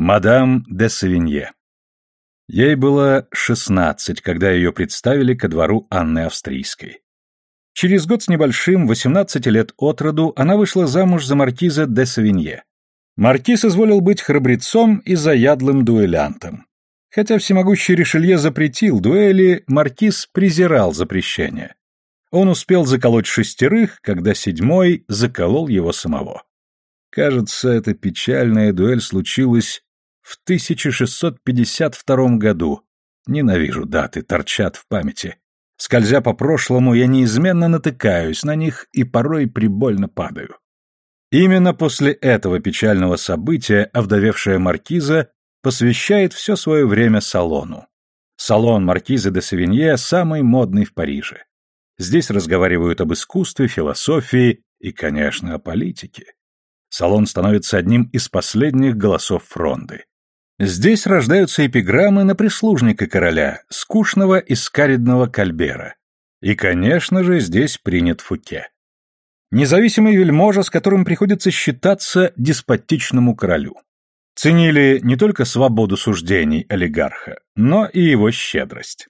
Мадам де Савинье. Ей было шестнадцать, когда ее представили ко двору Анны Австрийской. Через год с небольшим, восемнадцати лет от роду, она вышла замуж за маркиза де Савинье. Маркиз изволил быть храбрецом и заядлым дуэлянтом. Хотя всемогущий Ришелье запретил дуэли, маркиз презирал запрещение. Он успел заколоть шестерых, когда седьмой заколол его самого. Кажется, эта печальная дуэль случилась в 1652 году. Ненавижу даты, торчат в памяти. Скользя по прошлому, я неизменно натыкаюсь на них и порой прибольно падаю. Именно после этого печального события овдовевшая маркиза посвящает все свое время салону. Салон маркизы де Савинье самый модный в Париже. Здесь разговаривают об искусстве, философии и, конечно, о политике. Салон становится одним из последних голосов фронды. Здесь рождаются эпиграммы на прислужника короля, скучного и скаридного Кальбера. И, конечно же, здесь принят Фуке. Независимый вельможа, с которым приходится считаться деспотичному королю. Ценили не только свободу суждений олигарха, но и его щедрость.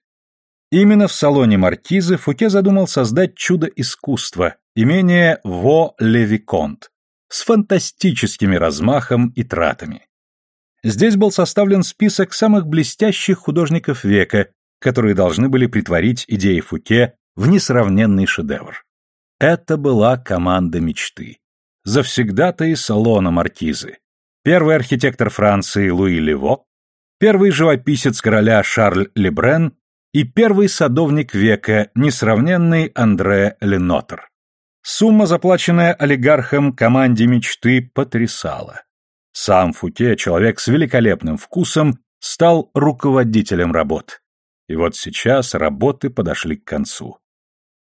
Именно в салоне маркизы Фуке задумал создать чудо искусства, имение Во-Левиконт, с фантастическими размахом и тратами. Здесь был составлен список самых блестящих художников века, которые должны были притворить идеи Фуке в несравненный шедевр. Это была команда мечты. Завсегда-то и салона маркизы. Первый архитектор Франции Луи Лево, первый живописец короля Шарль Лебрен и первый садовник века, несравненный Андре Ленотер. Сумма, заплаченная олигархом команде мечты, потрясала. Сам Фуке, человек с великолепным вкусом, стал руководителем работ. И вот сейчас работы подошли к концу.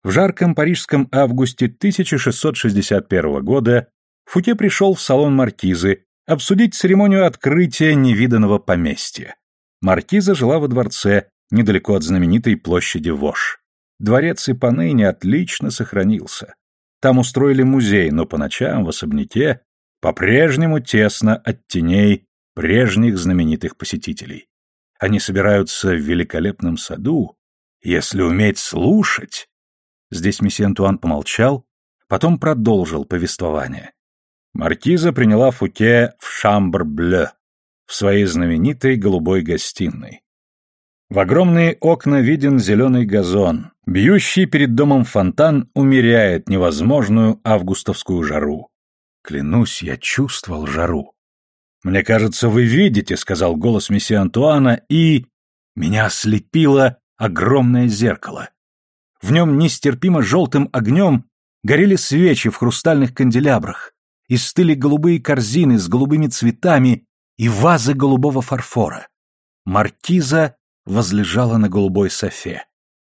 В жарком парижском августе 1661 года Фуке пришел в салон маркизы обсудить церемонию открытия невиданного поместья. Маркиза жила во дворце, недалеко от знаменитой площади Вош. Дворец и поныне отлично сохранился. Там устроили музей, но по ночам в особняке по-прежнему тесно от теней прежних знаменитых посетителей. Они собираются в великолепном саду, если уметь слушать. Здесь месье Антуан помолчал, потом продолжил повествование. Маркиза приняла Фуке в Шамбр-Бле, в своей знаменитой голубой гостиной. В огромные окна виден зеленый газон. Бьющий перед домом фонтан умеряет невозможную августовскую жару. Клянусь, я чувствовал жару. «Мне кажется, вы видите», — сказал голос месье Антуана, и... Меня ослепило огромное зеркало. В нем нестерпимо желтым огнем горели свечи в хрустальных канделябрах, и стыли голубые корзины с голубыми цветами и вазы голубого фарфора. Маркиза возлежала на голубой софе.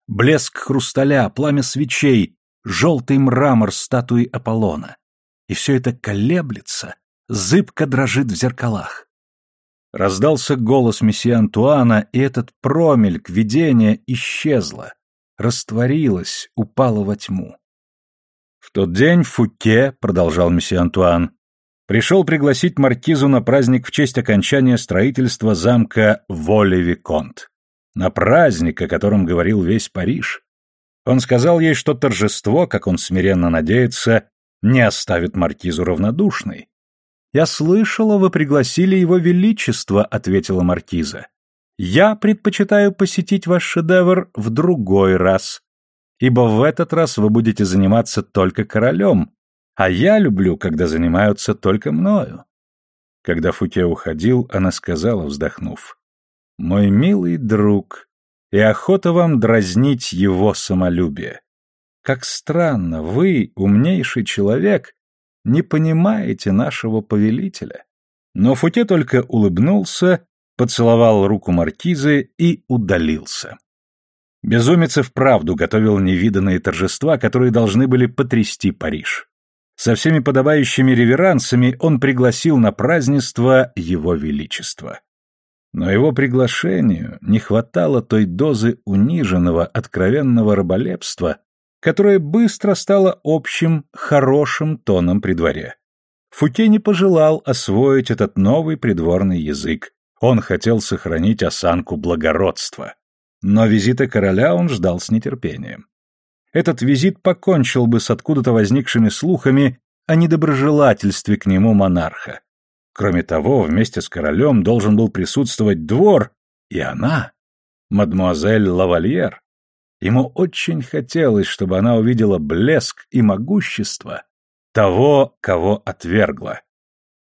Блеск хрусталя, пламя свечей, желтый мрамор статуи Аполлона и все это колеблется, зыбко дрожит в зеркалах. Раздался голос месье Антуана, и этот промельк видения исчезло, растворилось, упало во тьму. В тот день Фуке, продолжал месье Антуан, пришел пригласить маркизу на праздник в честь окончания строительства замка Воле-Виконт. На праздник, о котором говорил весь Париж. Он сказал ей, что торжество, как он смиренно надеется, не оставит маркизу равнодушной. «Я слышала, вы пригласили его величество», — ответила маркиза. «Я предпочитаю посетить ваш шедевр в другой раз, ибо в этот раз вы будете заниматься только королем, а я люблю, когда занимаются только мною». Когда Фуке уходил, она сказала, вздохнув, «Мой милый друг, и охота вам дразнить его самолюбие. Как странно, вы, умнейший человек, не понимаете нашего повелителя. Но Футе только улыбнулся, поцеловал руку маркизы и удалился. Безумец и вправду готовил невиданные торжества, которые должны были потрясти Париж. Со всеми подобающими реверансами он пригласил на празднество его величество. Но его приглашению не хватало той дозы униженного, откровенного раболепства, которое быстро стало общим, хорошим тоном при дворе. Фуке не пожелал освоить этот новый придворный язык. Он хотел сохранить осанку благородства. Но визита короля он ждал с нетерпением. Этот визит покончил бы с откуда-то возникшими слухами о недоброжелательстве к нему монарха. Кроме того, вместе с королем должен был присутствовать двор, и она, мадмуазель Лавальер. Ему очень хотелось, чтобы она увидела блеск и могущество, того, кого отвергла.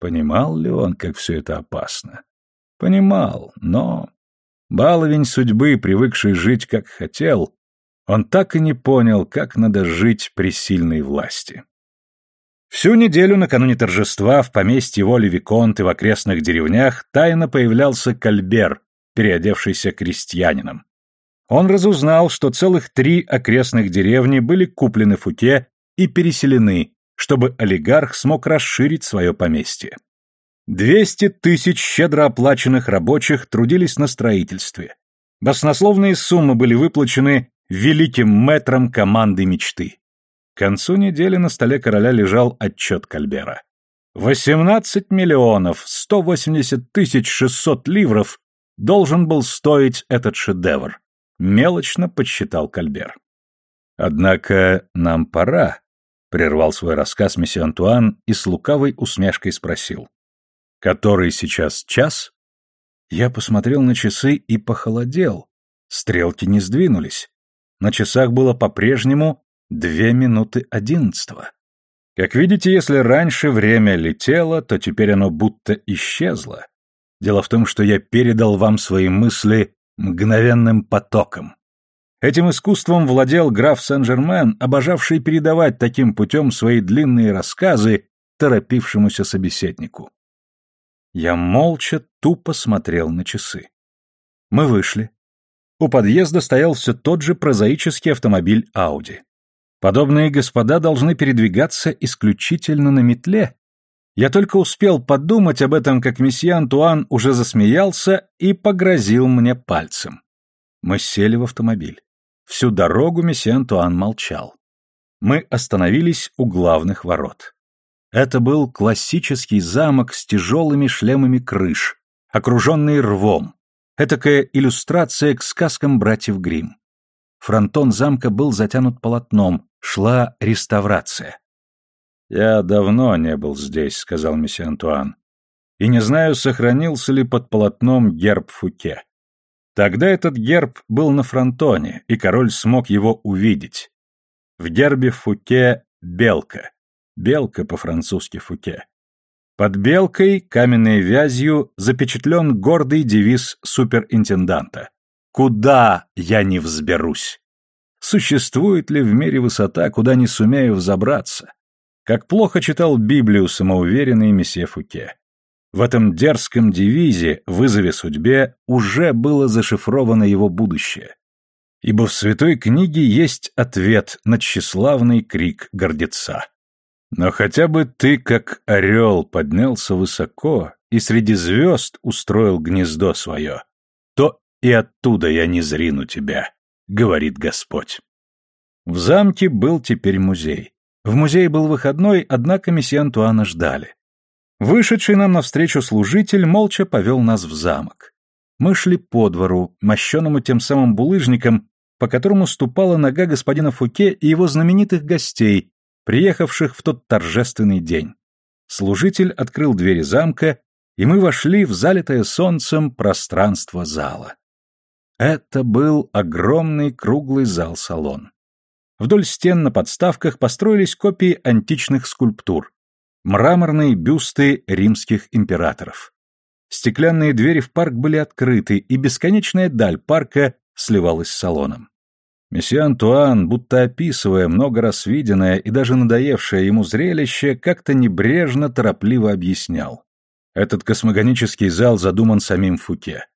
Понимал ли он, как все это опасно? Понимал, но... Баловень судьбы, привыкший жить, как хотел, он так и не понял, как надо жить при сильной власти. Всю неделю накануне торжества в поместье воли Виконты в окрестных деревнях тайно появлялся Кальбер, переодевшийся крестьянином. Он разузнал, что целых три окрестных деревни были куплены Фуке и переселены, чтобы олигарх смог расширить свое поместье. Двести тысяч щедро оплаченных рабочих трудились на строительстве. Баснословные суммы были выплачены великим мэтром команды мечты. К концу недели на столе короля лежал отчет Кальбера. 18 миллионов 180 тысяч 600 ливров должен был стоить этот шедевр. Мелочно подсчитал Кальбер. Однако нам пора, Прервал свой рассказ месье Антуан и с лукавой усмешкой спросил. «Который сейчас час?» Я посмотрел на часы и похолодел. Стрелки не сдвинулись. На часах было по-прежнему две минуты одиннадцатого. Как видите, если раньше время летело, то теперь оно будто исчезло. Дело в том, что я передал вам свои мысли мгновенным потоком. Этим искусством владел граф Сен-Жермен, обожавший передавать таким путем свои длинные рассказы торопившемуся собеседнику. Я молча тупо смотрел на часы. Мы вышли. У подъезда стоял все тот же прозаический автомобиль Ауди. Подобные господа должны передвигаться исключительно на метле. Я только успел подумать об этом, как месье Антуан уже засмеялся и погрозил мне пальцем. Мы сели в автомобиль. Всю дорогу месье Антуан молчал. Мы остановились у главных ворот. Это был классический замок с тяжелыми шлемами крыш, окруженный рвом. Этакая иллюстрация к сказкам братьев Гримм. Фронтон замка был затянут полотном, шла реставрация. «Я давно не был здесь», — сказал месье Антуан, «и не знаю, сохранился ли под полотном герб Фуке. Тогда этот герб был на фронтоне, и король смог его увидеть. В гербе Фуке белка. Белка по-французски Фуке. Под белкой, каменной вязью, запечатлен гордый девиз суперинтенданта. «Куда я не взберусь?» Существует ли в мире высота, куда не сумею взобраться? Как плохо читал Библию самоуверенный месье Фуке. В этом дерзком девизе «Вызове судьбе» уже было зашифровано его будущее. Ибо в святой книге есть ответ на тщеславный крик гордеца. Но хотя бы ты, как орел, поднялся высоко и среди звезд устроил гнездо свое, то и оттуда я не зрину тебя, говорит Господь. В замке был теперь музей. В музее был выходной, однако месье Антуана ждали. Вышедший нам навстречу служитель молча повел нас в замок. Мы шли по двору, мощенному тем самым булыжником, по которому ступала нога господина Фуке и его знаменитых гостей, приехавших в тот торжественный день. Служитель открыл двери замка, и мы вошли в залитое солнцем пространство зала. Это был огромный круглый зал-салон. Вдоль стен на подставках построились копии античных скульптур, мраморные бюсты римских императоров. Стеклянные двери в парк были открыты, и бесконечная даль парка сливалась с салоном. Месье Антуан, будто описывая много раз виденное и даже надоевшее ему зрелище, как-то небрежно, торопливо объяснял. Этот космогонический зал задуман самим Фуке.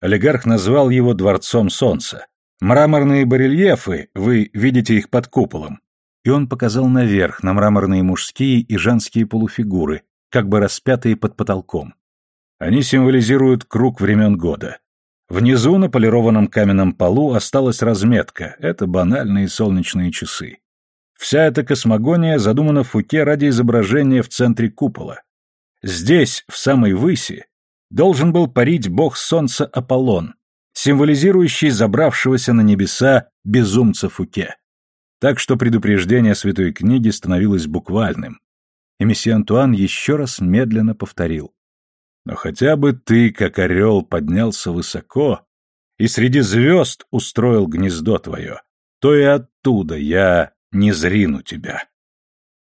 Олигарх назвал его «Дворцом Солнца». Мраморные барельефы, вы видите их под куполом, и он показал наверх, на мраморные мужские и женские полуфигуры, как бы распятые под потолком. Они символизируют круг времен года. Внизу на полированном каменном полу осталась разметка, это банальные солнечные часы. Вся эта космогония задумана Фуке ради изображения в центре купола. Здесь, в самой выси, должен был парить бог солнца Аполлон, символизирующий забравшегося на небеса безумца Фуке. Так что предупреждение святой книги становилось буквальным. И месье Антуан еще раз медленно повторил. «Но хотя бы ты, как орел, поднялся высоко и среди звезд устроил гнездо твое, то и оттуда я не зрину тебя».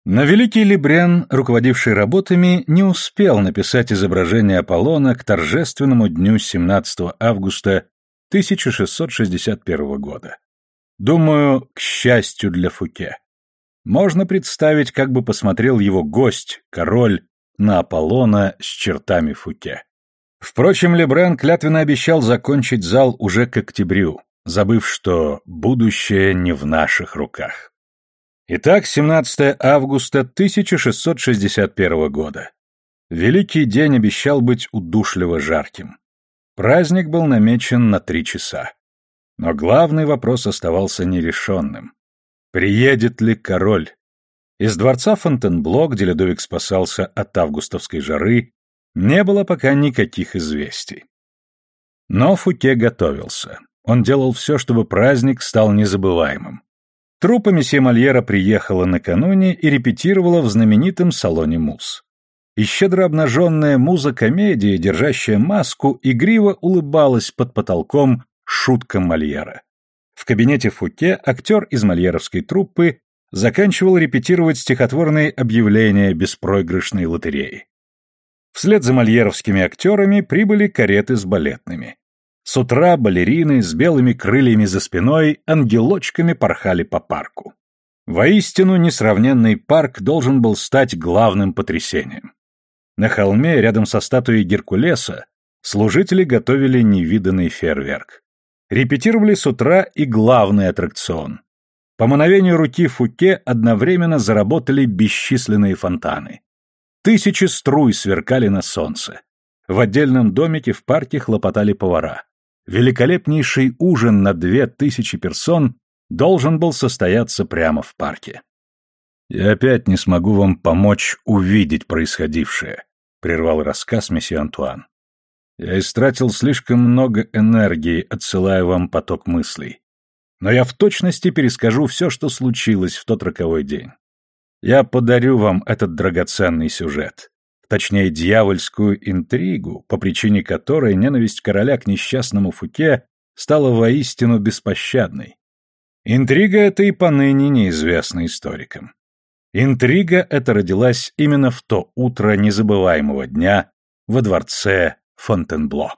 Но великий Лебрен, руководивший работами, не успел написать изображение Аполлона к торжественному дню 17 августа 1661 года. Думаю, к счастью для Фуке. Можно представить, как бы посмотрел его гость, король, на Аполлона с чертами Фуке. Впрочем, Лебран клятвенно обещал закончить зал уже к октябрю, забыв, что будущее не в наших руках. Итак, 17 августа 1661 года. Великий день обещал быть удушливо жарким. Праздник был намечен на три часа. Но главный вопрос оставался нерешенным. Приедет ли король? Из дворца Фонтенбло, где Ледовик спасался от августовской жары, не было пока никаких известий. Но Фуке готовился. Он делал все, чтобы праздник стал незабываемым. Труппа месье Мольера приехала накануне и репетировала в знаменитом салоне Муз. И щедро обнаженная муза комедии, держащая маску, игриво улыбалась под потолком шуткам Мольера. В кабинете Фуке актер из мольеровской труппы заканчивал репетировать стихотворные объявления беспроигрышной лотереи. Вслед за мольеровскими актерами прибыли кареты с балетными. С утра балерины с белыми крыльями за спиной ангелочками порхали по парку. Воистину, несравненный парк должен был стать главным потрясением. На холме, рядом со статуей Геркулеса, служители готовили невиданный фейерверк. Репетировали с утра и главный аттракцион. По мановению руки Фуке одновременно заработали бесчисленные фонтаны. Тысячи струй сверкали на солнце. В отдельном домике в парке хлопотали повара великолепнейший ужин на две тысячи персон должен был состояться прямо в парке. «Я опять не смогу вам помочь увидеть происходившее», — прервал рассказ месье Антуан. «Я истратил слишком много энергии, отсылая вам поток мыслей. Но я в точности перескажу все, что случилось в тот роковой день. Я подарю вам этот драгоценный сюжет точнее дьявольскую интригу, по причине которой ненависть короля к несчастному Фуке стала воистину беспощадной. Интрига эта и поныне неизвестна историкам. Интрига эта родилась именно в то утро незабываемого дня во дворце Фонтенбло.